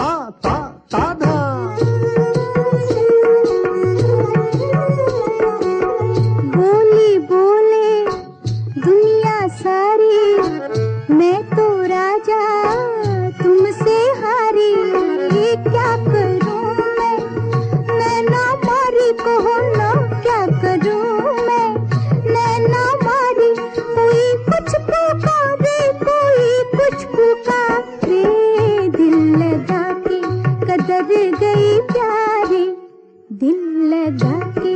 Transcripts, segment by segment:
Ah ta कर गई प्यारी दिल लगा के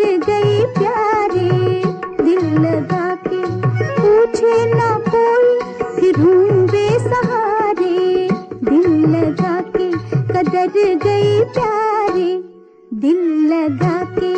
गई प्यारे। दिल लगा के पूछे ना कोई, फिर बेसहारे दिल लगा के गई प्यारे। दिल लगा के